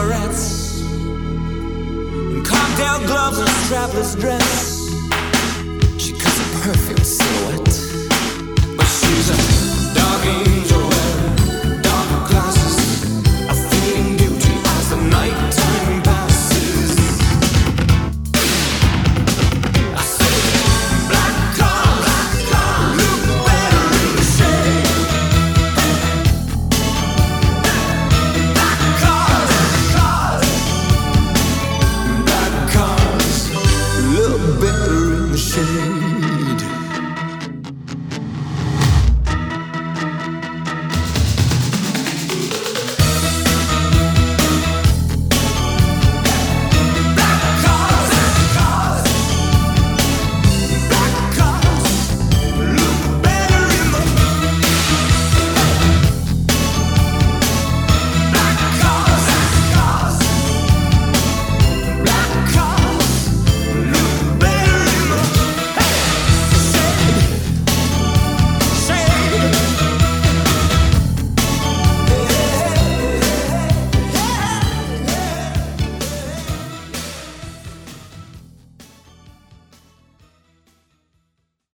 cigarettes, and cocktail gloves and strapless dress.